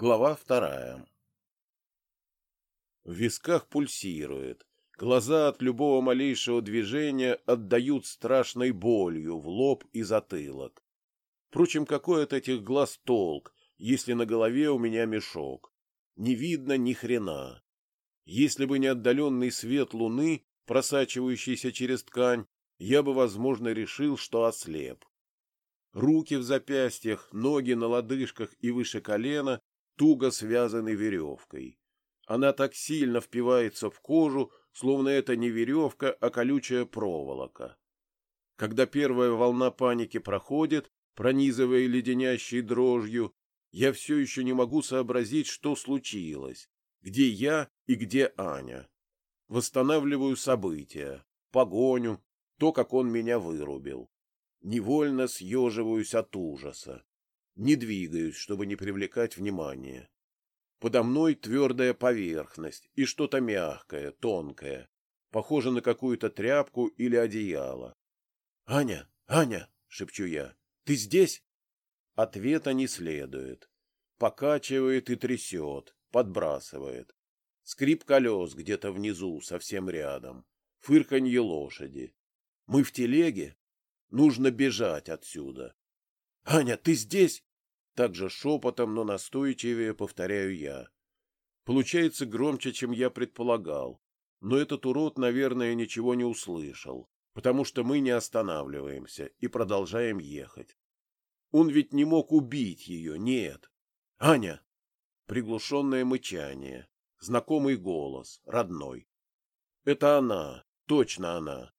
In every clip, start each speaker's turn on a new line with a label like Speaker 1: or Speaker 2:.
Speaker 1: Глава вторая. В висках пульсирует. Глаза от любого малейшего движения отдают страшной болью в лоб и затылок. Впрочем, какой от этих глаз толк, если на голове у меня мешок? Не видно ни хрена. Если бы не отдаленный свет луны, просачивающийся через ткань, я бы, возможно, решил, что ослеп. Руки в запястьях, ноги на лодыжках и выше колена туго связаны веревкой. Она так сильно впивается в кожу, словно это не веревка, а колючая проволока. Когда первая волна паники проходит, пронизывая леденящей дрожью, я все еще не могу сообразить, что случилось, где я и где Аня. Восстанавливаю события, погоню, то, как он меня вырубил. Невольно съеживаюсь от ужаса. Не двигаюсь, чтобы не привлекать внимания. Подо мной твердая поверхность и что-то мягкое, тонкое, похоже на какую-то тряпку или одеяло. — Аня, Аня, — шепчу я, — ты здесь? Ответа не следует. Покачивает и трясет, подбрасывает. Скрип колес где-то внизу, совсем рядом. Фырканье лошади. Мы в телеге? Нужно бежать отсюда. — Аня, ты здесь? Также шепотом, но настойчивее повторяю я. Получается громче, чем я предполагал, но этот урод, наверное, ничего не услышал, потому что мы не останавливаемся и продолжаем ехать. Он ведь не мог убить ее, нет. Аня! Приглушенное мычание, знакомый голос, родной. Это она, точно она.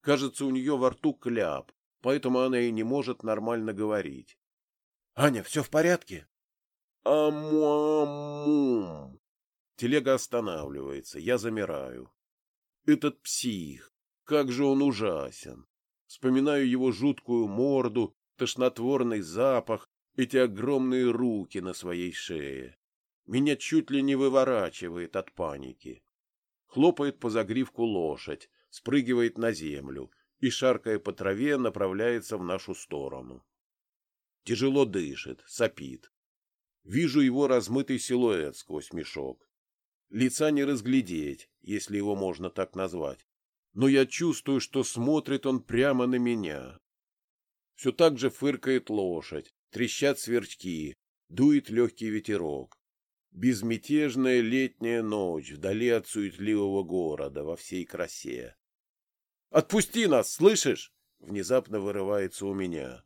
Speaker 1: Кажется, у нее во рту кляп, поэтому она и не может нормально говорить. Аня, все в порядке? Амуамум. Телега останавливается, я замираю. Этот псих, как же он ужасен. Вспоминаю его жуткую морду, тошнотворный запах, эти огромные руки на своей шее. Меня чуть ли не выворачивает от паники. Хлопает по загривку лошадь, спрыгивает на землю и, шаркая по траве, направляется в нашу сторону тяжело дышит, сопит. Вижу его размытый силуэт сквозь мешок. Лица не разглядеть, если его можно так назвать, но я чувствую, что смотрит он прямо на меня. Все так же фыркает лошадь, трещат сверчки, дует легкий ветерок. Безмятежная летняя ночь вдали от суетливого города во всей красе. «Отпусти нас, слышишь?» — внезапно вырывается у меня.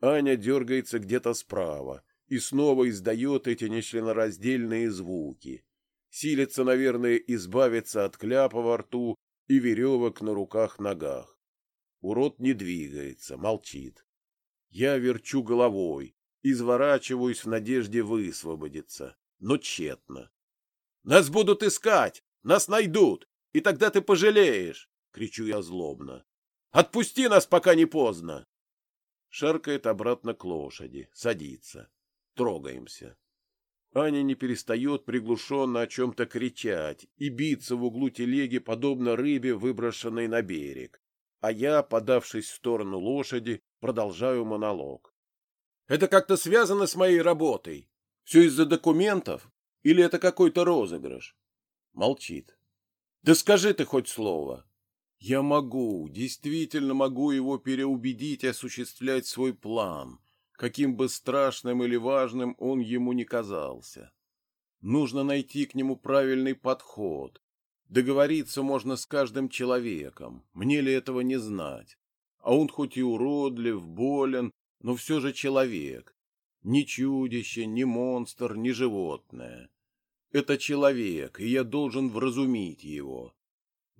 Speaker 1: Аня дергается где-то справа и снова издает эти нечленораздельные звуки. Силится, наверное, избавиться от кляпа во рту и веревок на руках-ногах. Урод не двигается, молчит. Я верчу головой, изворачиваюсь в надежде высвободиться, но тщетно. — Нас будут искать! Нас найдут! И тогда ты пожалеешь! — кричу я злобно. — Отпусти нас, пока не поздно! Шаркает обратно к лошади, садится. Трогаемся. Аня не перестает приглушенно о чем-то кричать и биться в углу телеги, подобно рыбе, выброшенной на берег. А я, подавшись в сторону лошади, продолжаю монолог. «Это как-то связано с моей работой? Все из-за документов? Или это какой-то розыгрыш?» Молчит. «Да скажи ты хоть слово!» Я могу, действительно могу его переубедить осуществлять свой план, каким бы страшным или важным он ему ни казался. Нужно найти к нему правильный подход. Договориться можно с каждым человеком, мне ли этого не знать. А он хоть и уродлив, болен, но все же человек. Ни чудище, ни монстр, ни животное. Это человек, и я должен вразумить его.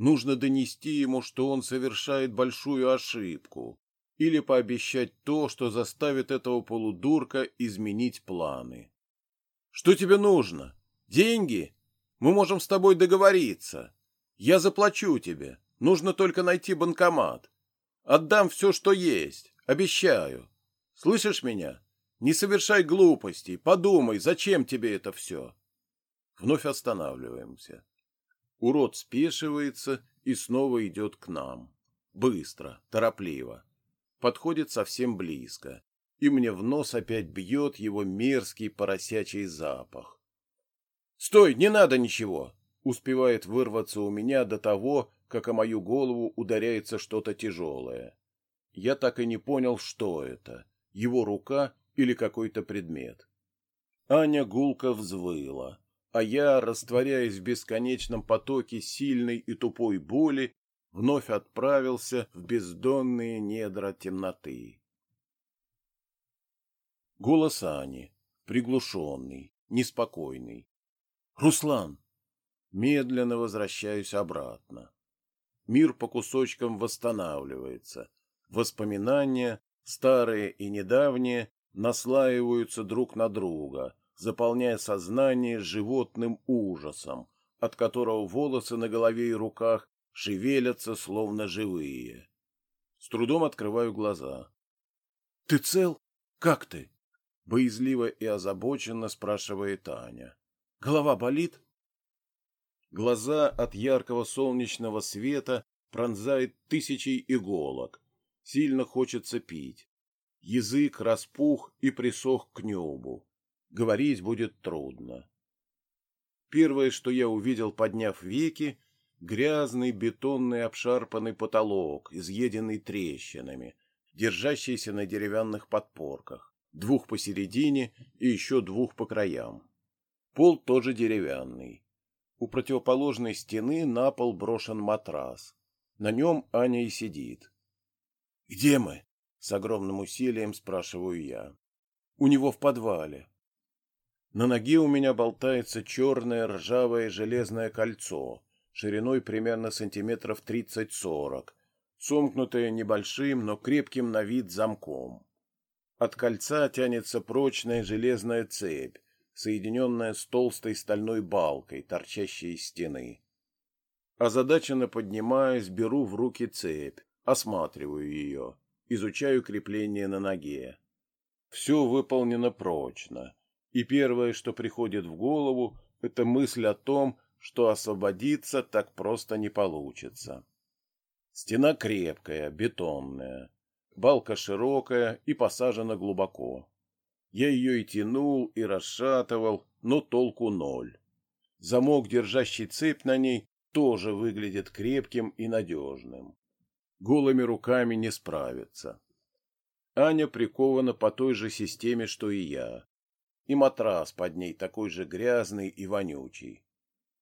Speaker 1: Нужно донести ему, что он совершает большую ошибку, или пообещать то, что заставит этого полудурка изменить планы. Что тебе нужно? Деньги? Мы можем с тобой договориться. Я заплачу тебе. Нужно только найти банкомат. Отдам все, что есть. Обещаю. Слышишь меня? Не совершай глупостей. Подумай, зачем тебе это все? Вновь останавливаемся. Урод спешивается и снова идет к нам. Быстро, торопливо. Подходит совсем близко. и мне в нос опять бьет его мерзкий поросячий запах. «Стой, не надо ничего!» Успевает вырваться у меня до того, как о мою голову ударяется что-то тяжелое. Я так и не понял, что это — его рука или какой-то предмет. Аня гулко взвыла, а я, растворяясь в бесконечном потоке сильной и тупой боли, вновь отправился в бездонные недра темноты. Голос Ани, приглушенный, неспокойный. «Руслан!» Медленно возвращаюсь обратно. Мир по кусочкам восстанавливается. Воспоминания, старые и недавние, наслаиваются друг на друга, заполняя сознание животным ужасом, от которого волосы на голове и руках шевелятся, словно живые. С трудом открываю глаза. — Ты цел? Как ты? — боязливо и озабоченно спрашивает Аня. — Голова болит? Глаза от яркого солнечного света пронзает тысячи иголок. Сильно хочется пить. Язык распух и присох к небу. Говорить будет трудно. Первое, что я увидел, подняв веки, грязный бетонный обшарпанный потолок, изъеденный трещинами, держащийся на деревянных подпорках, двух посередине и еще двух по краям. Пол тоже деревянный. У противоположной стены на пол брошен матрас. На нем Аня и сидит. «Где мы?» — с огромным усилием спрашиваю я. «У него в подвале. На ноге у меня болтается черное ржавое железное кольцо, шириной примерно сантиметров 30-40, сомкнутое небольшим, но крепким на вид замком. От кольца тянется прочная железная цепь, соединенная с толстой стальной балкой, торчащей из стены. Озадаченно поднимаюсь, беру в руки цепь, осматриваю ее, изучаю крепление на ноге. Все выполнено прочно, и первое, что приходит в голову, это мысль о том, что освободиться так просто не получится. Стена крепкая, бетонная, балка широкая и посажена глубоко. Я ее и тянул, и расшатывал, но толку ноль. Замок, держащий цепь на ней, тоже выглядит крепким и надежным. Голыми руками не справится. Аня прикована по той же системе, что и я и матрас под ней такой же грязный и вонючий.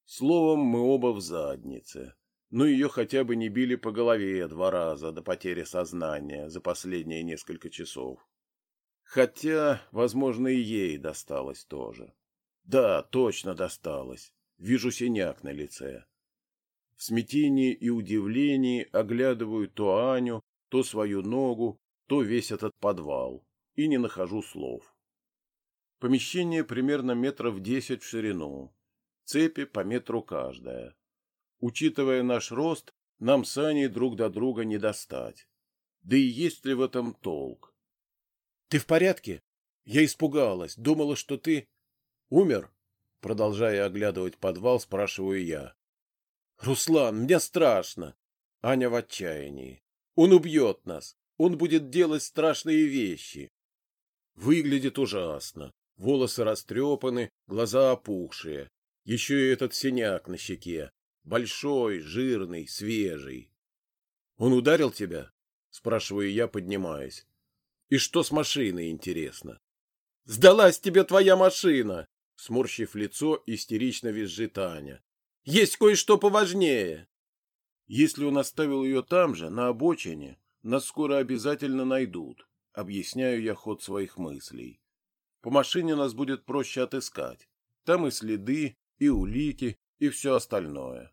Speaker 1: Словом, мы оба в заднице, но ее хотя бы не били по голове два раза до потери сознания за последние несколько часов. Хотя, возможно, и ей досталось тоже. Да, точно досталось. Вижу синяк на лице. В смятении и удивлении оглядываю то Аню, то свою ногу, то весь этот подвал, и не нахожу слов. Помещение примерно метров десять в ширину. Цепи по метру каждая. Учитывая наш рост, нам с Аней друг до друга не достать. Да и есть ли в этом толк? — Ты в порядке? Я испугалась, думала, что ты... — Умер? Продолжая оглядывать подвал, спрашиваю я. — Руслан, мне страшно. Аня в отчаянии. Он убьет нас. Он будет делать страшные вещи. Выглядит ужасно. Волосы растрепаны, глаза опухшие. Еще и этот синяк на щеке. Большой, жирный, свежий. «Он ударил тебя?» — спрашиваю я, поднимаясь. «И что с машиной, интересно?» «Сдалась тебе твоя машина!» Сморщив лицо, истерично визжит Аня. «Есть кое-что поважнее!» «Если он оставил ее там же, на обочине, нас скоро обязательно найдут», — объясняю я ход своих мыслей. По машине нас будет проще отыскать. Там и следы, и улики, и все остальное.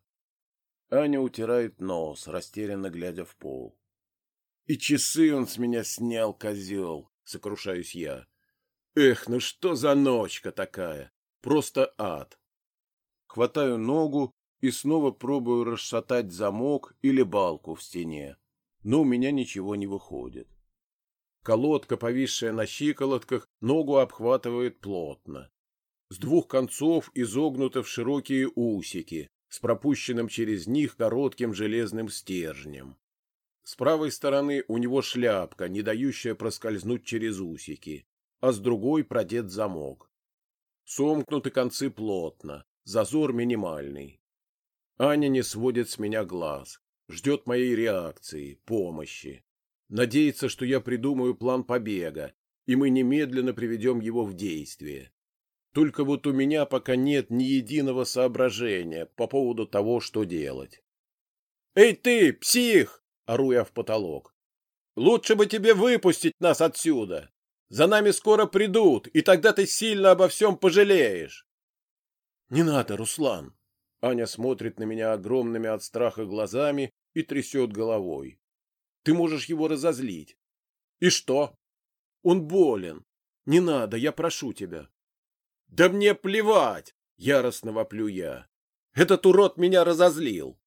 Speaker 1: Аня утирает нос, растерянно глядя в пол. И часы он с меня снял, козел, сокрушаюсь я. Эх, ну что за ночка такая? Просто ад. Хватаю ногу и снова пробую расшатать замок или балку в стене. Но у меня ничего не выходит. Колодка, повисшая на щиколотках, ногу обхватывает плотно. С двух концов изогнуты в широкие усики, с пропущенным через них коротким железным стержнем. С правой стороны у него шляпка, не дающая проскользнуть через усики, а с другой продет замок. Сомкнуты концы плотно, зазор минимальный. Аня не сводит с меня глаз, ждет моей реакции, помощи. Надеется, что я придумаю план побега, и мы немедленно приведем его в действие. Только вот у меня пока нет ни единого соображения по поводу того, что делать. «Эй ты, псих!» — ору я в потолок. «Лучше бы тебе выпустить нас отсюда!» За нами скоро придут, и тогда ты сильно обо всем пожалеешь. Не надо, Руслан. Аня смотрит на меня огромными от страха глазами и трясет головой. Ты можешь его разозлить. И что? Он болен. Не надо, я прошу тебя. Да мне плевать, яростно воплю я. Этот урод меня разозлил.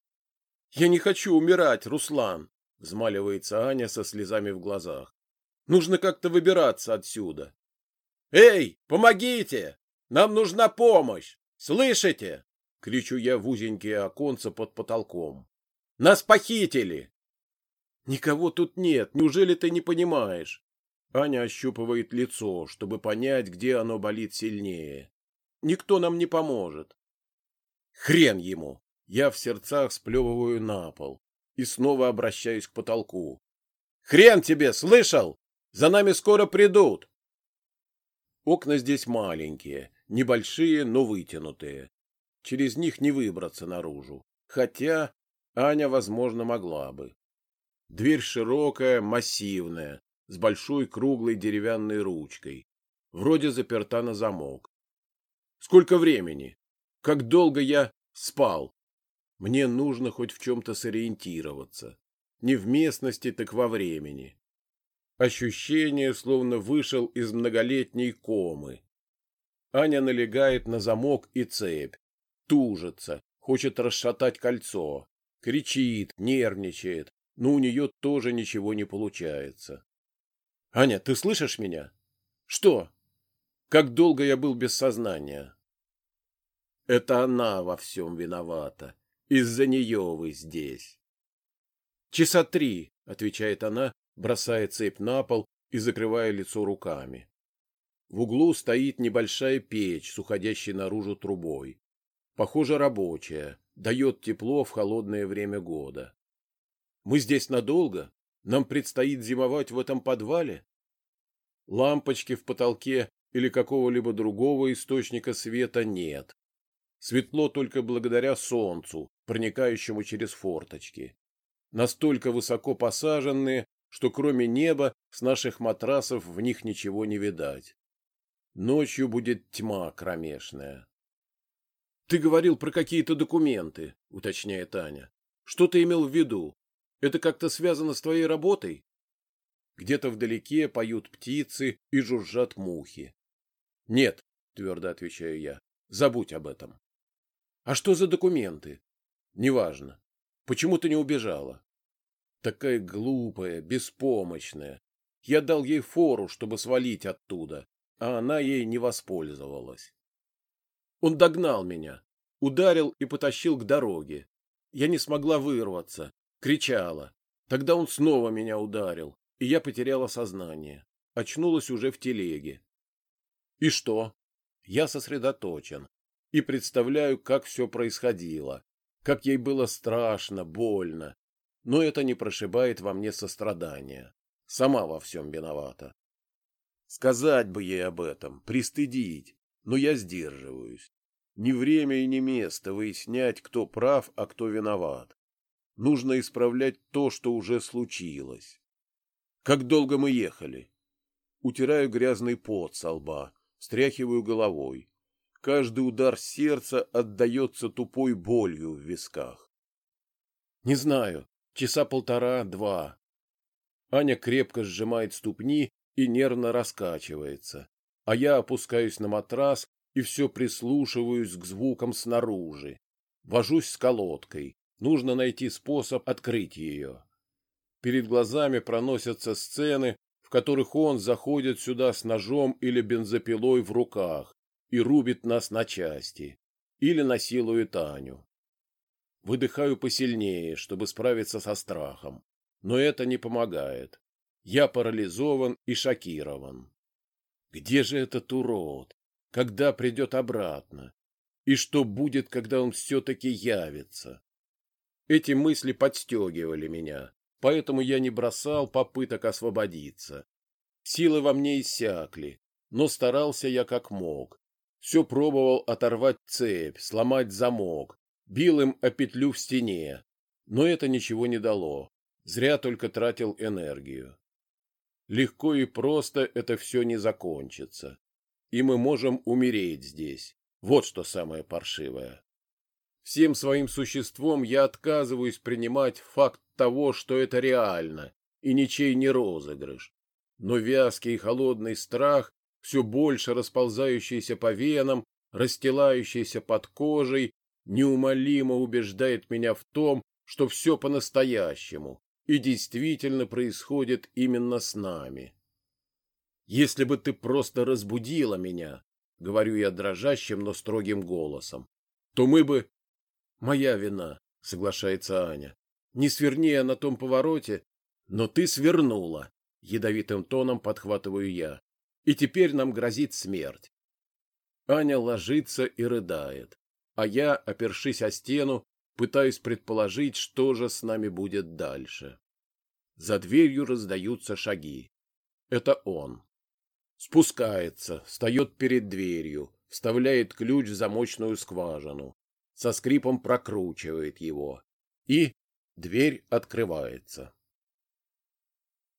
Speaker 1: Я не хочу умирать, Руслан, взмаливается Аня со слезами в глазах. Нужно как-то выбираться отсюда. Эй, помогите! Нам нужна помощь! Слышите? кричу я в узенькие оконца под потолком. Нас похитили. Никого тут нет, неужели ты не понимаешь? Аня ощупывает лицо, чтобы понять, где оно болит сильнее. Никто нам не поможет. Хрен ему. Я в сердцах сплевываю на пол и снова обращаюсь к потолку. Хрен тебе, слышал? За нами скоро придут. Окна здесь маленькие, небольшие, но вытянутые. Через них не выбраться наружу. Хотя Аня, возможно, могла бы. Дверь широкая, массивная, с большой круглой деревянной ручкой. Вроде заперта на замок. Сколько времени? Как долго я спал? Мне нужно хоть в чем-то сориентироваться. Не в местности, так во времени. Ощущение, словно вышел из многолетней комы. Аня налегает на замок и цепь, тужится, хочет расшатать кольцо, кричит, нервничает, но у нее тоже ничего не получается. — Аня, ты слышишь меня? — Что? Как долго я был без сознания? — Это она во всем виновата. Из-за нее вы здесь. — Часа три, — отвечает она, бросая цепь на пол и закрывая лицо руками. В углу стоит небольшая печь с уходящей наружу трубой. Похоже, рабочая, дает тепло в холодное время года. Мы здесь надолго? Нам предстоит зимовать в этом подвале? Лампочки в потолке или какого-либо другого источника света нет. Светло только благодаря солнцу, проникающему через форточки. Настолько высоко посаженные, что кроме неба с наших матрасов в них ничего не видать. Ночью будет тьма кромешная. — Ты говорил про какие-то документы, — уточняет Таня. — Что ты имел в виду? Это как-то связано с твоей работой? Где-то вдалеке поют птицы и жужжат мухи. — Нет, — твердо отвечаю я, — забудь об этом. — А что за документы? — Неважно. Почему ты не убежала? Такая глупая, беспомощная. Я дал ей фору, чтобы свалить оттуда, а она ей не воспользовалась. Он догнал меня, ударил и потащил к дороге. Я не смогла вырваться, кричала. Тогда он снова меня ударил, и я потеряла сознание. Очнулась уже в телеге. И что? Я сосредоточен и представляю, как все происходило, как ей было страшно, больно, но это не прошибает во мне сострадания. Сама во всем виновата. Сказать бы ей об этом, пристыдить, но я сдерживаюсь. Ни время и ни место выяснять, кто прав, а кто виноват. Нужно исправлять то, что уже случилось. Как долго мы ехали? Утираю грязный пот со лба, встряхиваю головой. Каждый удар сердца отдается тупой болью в висках. Не знаю, Часа полтора-два. Аня крепко сжимает ступни и нервно раскачивается, а я опускаюсь на матрас и все прислушиваюсь к звукам снаружи. Вожусь с колодкой. Нужно найти способ открыть ее. Перед глазами проносятся сцены, в которых он заходит сюда с ножом или бензопилой в руках и рубит нас на части. Или насилует Аню. Выдыхаю посильнее, чтобы справиться со страхом. но это не помогает. Я парализован и шокирован. Где же этот урод? Когда придет обратно? И что будет, когда он все-таки явится? Эти мысли подстегивали меня, поэтому я не бросал попыток освободиться. Силы во мне иссякли, но старался я как мог. Все пробовал оторвать цепь, сломать замок, бил им о петлю в стене, но это ничего не дало. Зря только тратил энергию. Легко и просто это все не закончится. И мы можем умереть здесь. Вот что самое паршивое. Всем своим существом я отказываюсь принимать факт того, что это реально, и ничей не розыгрыш. Но вязкий и холодный страх, все больше расползающийся по венам, расстилающийся под кожей, неумолимо убеждает меня в том, что все по-настоящему и действительно происходит именно с нами. Если бы ты просто разбудила меня, говорю я дрожащим, но строгим голосом, то мы бы... Моя вина, соглашается Аня. Не сверни я на том повороте, но ты свернула, ядовитым тоном подхватываю я. И теперь нам грозит смерть. Аня ложится и рыдает, а я, опершись о стену, пытаясь предположить, что же с нами будет дальше. За дверью раздаются шаги. Это он. Спускается, встает перед дверью, вставляет ключ в замочную скважину, со скрипом прокручивает его. И дверь открывается.